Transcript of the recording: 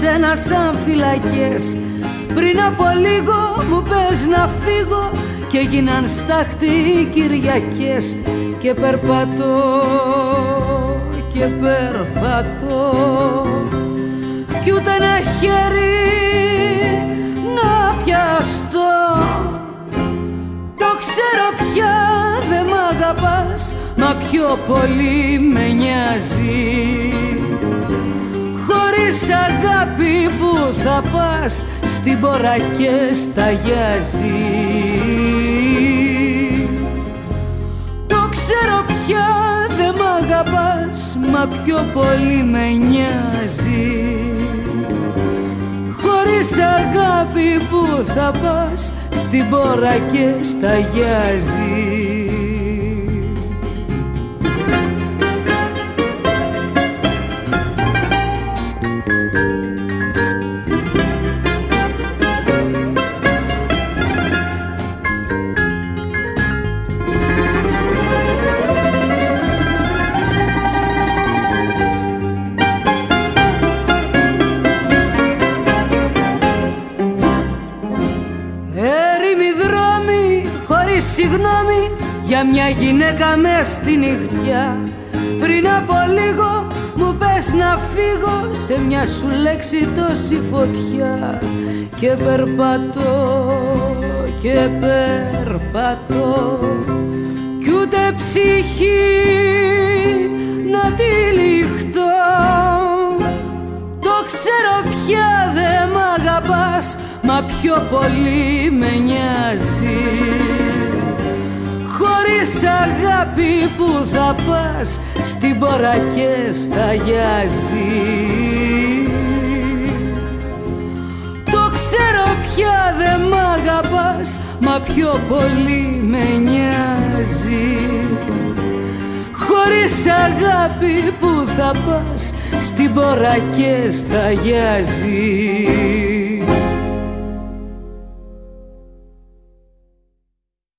σένα σαν φυλακές. Πριν από λίγο μου πες να φύγω και γίναν στάχτη Κυριακές και περπατώ και περπατώ. Κι ούτε ένα χέρι να πιαστώ. Το ξέρω πια δεν μ' αγαπάς μα πιο πολύ με νοιάζει χωρίς αγάπη που θα πας στην πορά και σταγιάζει Το ξέρω πια δεν μ' αγαπάς μα πιο πολύ με νοιάζει. Χωρίς αγάπη που θα πας στην πορά και σταγιάζει για μια γυναίκα με στη νυχτιά. Πριν από λίγο μου πες να φύγω σε μια σου λέξη τόση φωτιά. Και περπατώ και περπατώ. Κι ούτε ψυχή να τη λιχτώ. Το ξέρω πια δε μ' αγαπάς μα πιο πολύ με νοιάζει αγάπη που θα πας στην πορά και σταγιάζει Το ξέρω πια δεν μ' αγαπάς μα πιο πολύ με νοιάζει. Χωρίς αγάπη που θα πας στην πορά και σταγιάζει